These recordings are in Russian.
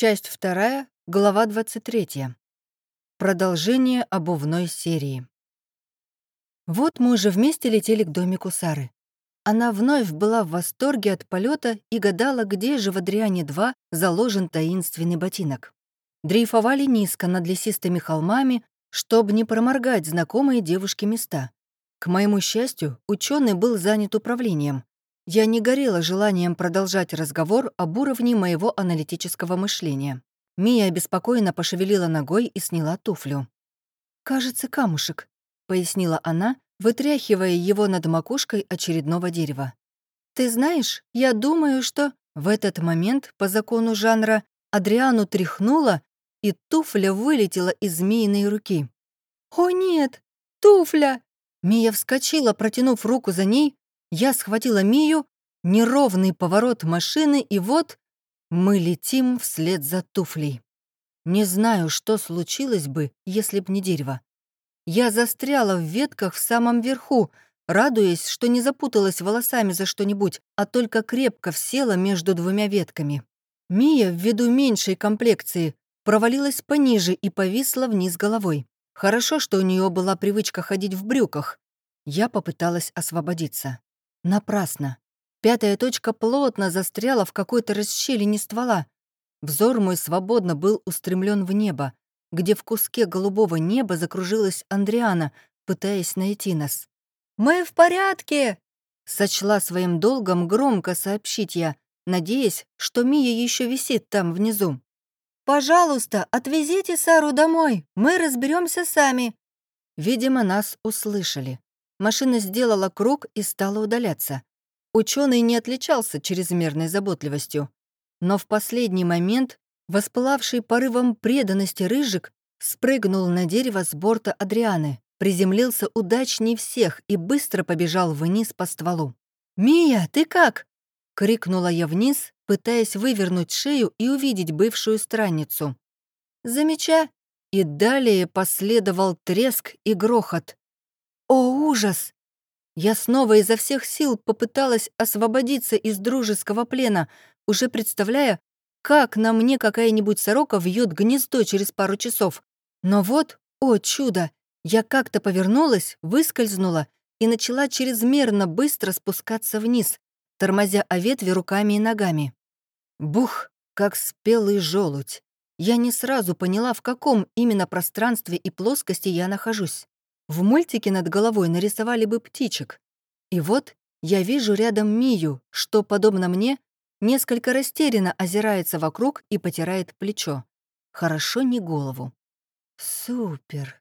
Часть вторая, глава 23. Продолжение обувной серии. Вот мы уже вместе летели к домику Сары. Она вновь была в восторге от полета и гадала, где же в Адриане-2 заложен таинственный ботинок. Дрейфовали низко над лесистыми холмами, чтобы не проморгать знакомые девушке места. К моему счастью, ученый был занят управлением. Я не горела желанием продолжать разговор об уровне моего аналитического мышления. Мия обеспокоенно пошевелила ногой и сняла туфлю. «Кажется, камушек», — пояснила она, вытряхивая его над макушкой очередного дерева. «Ты знаешь, я думаю, что...» В этот момент, по закону жанра, Адриану тряхнула, и туфля вылетела из змеиной руки. «О нет, туфля!» Мия вскочила, протянув руку за ней, я схватила Мию, неровный поворот машины, и вот мы летим вслед за туфлей. Не знаю, что случилось бы, если б не дерево. Я застряла в ветках в самом верху, радуясь, что не запуталась волосами за что-нибудь, а только крепко всела между двумя ветками. Мия, ввиду меньшей комплекции, провалилась пониже и повисла вниз головой. Хорошо, что у нее была привычка ходить в брюках. Я попыталась освободиться. Напрасно. Пятая точка плотно застряла в какой-то расщелине ствола. Взор мой свободно был устремлен в небо, где в куске голубого неба закружилась Андриана, пытаясь найти нас. «Мы в порядке!» — сочла своим долгом громко сообщить я, надеясь, что Мия еще висит там внизу. «Пожалуйста, отвезите Сару домой, мы разберемся сами». Видимо, нас услышали. Машина сделала круг и стала удаляться. Ученый не отличался чрезмерной заботливостью. Но в последний момент воспылавший порывом преданности рыжик спрыгнул на дерево с борта Адрианы, приземлился удачней всех и быстро побежал вниз по стволу. «Мия, ты как?» — крикнула я вниз, пытаясь вывернуть шею и увидеть бывшую странницу. «Замеча!» И далее последовал треск и грохот. «О, ужас!» Я снова изо всех сил попыталась освободиться из дружеского плена, уже представляя, как на мне какая-нибудь сорока вьет гнездо через пару часов. Но вот, о чудо, я как-то повернулась, выскользнула и начала чрезмерно быстро спускаться вниз, тормозя о ветви руками и ногами. Бух, как спелый желудь. Я не сразу поняла, в каком именно пространстве и плоскости я нахожусь. В мультике над головой нарисовали бы птичек. И вот я вижу рядом Мию, что, подобно мне, несколько растерянно озирается вокруг и потирает плечо. Хорошо не голову. Супер.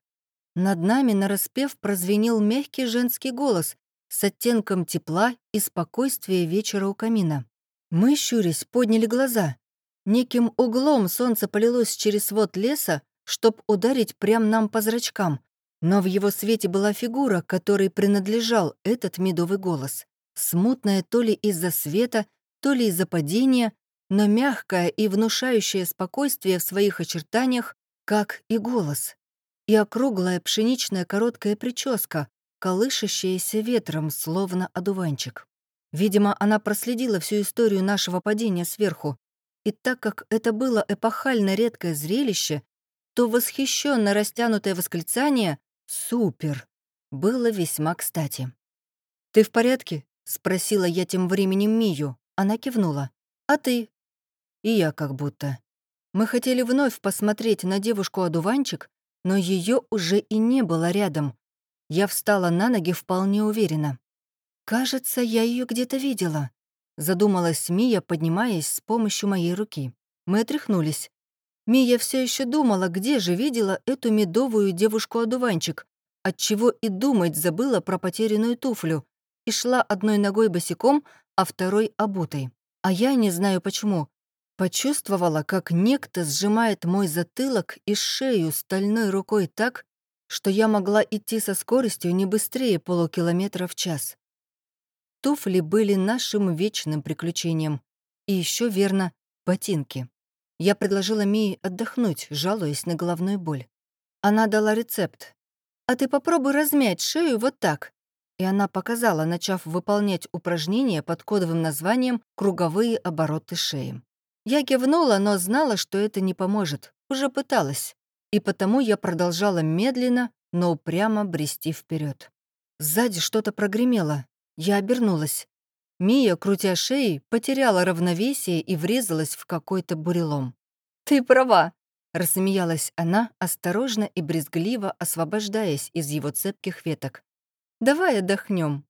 Над нами нараспев прозвенел мягкий женский голос с оттенком тепла и спокойствия вечера у камина. Мы, щурясь, подняли глаза. Неким углом солнце полилось через свод леса, чтоб ударить прям нам по зрачкам, но в его свете была фигура, которой принадлежал этот медовый голос. Смутная то ли из-за света, то ли из-за падения, но мягкая и внушающая спокойствие в своих очертаниях, как и голос. И округлая пшеничная короткая прическа, колышащаяся ветром, словно одуванчик. Видимо, она проследила всю историю нашего падения сверху, и так как это было эпохально редкое зрелище, то восхищенно растянутое восклицание Супер! Было весьма кстати. «Ты в порядке?» — спросила я тем временем Мию. Она кивнула. «А ты?» И я как будто. Мы хотели вновь посмотреть на девушку-одуванчик, но ее уже и не было рядом. Я встала на ноги вполне уверенно. «Кажется, я ее где-то видела», — задумалась Мия, поднимаясь с помощью моей руки. Мы отряхнулись. Мия все еще думала, где же видела эту медовую девушку-одуванчик, отчего и думать забыла про потерянную туфлю, и шла одной ногой босиком, а второй обутой. А я, не знаю почему, почувствовала, как некто сжимает мой затылок и шею стальной рукой так, что я могла идти со скоростью не быстрее полукилометра в час. Туфли были нашим вечным приключением. И еще верно, ботинки. Я предложила Мии отдохнуть, жалуясь на головную боль. Она дала рецепт. «А ты попробуй размять шею вот так». И она показала, начав выполнять упражнения под кодовым названием «Круговые обороты шеи». Я кивнула, но знала, что это не поможет. Уже пыталась. И потому я продолжала медленно, но упрямо брести вперед. Сзади что-то прогремело. Я обернулась. Мия, крутя шеей, потеряла равновесие и врезалась в какой-то бурелом. «Ты права», — рассмеялась она, осторожно и брезгливо освобождаясь из его цепких веток. «Давай отдохнем.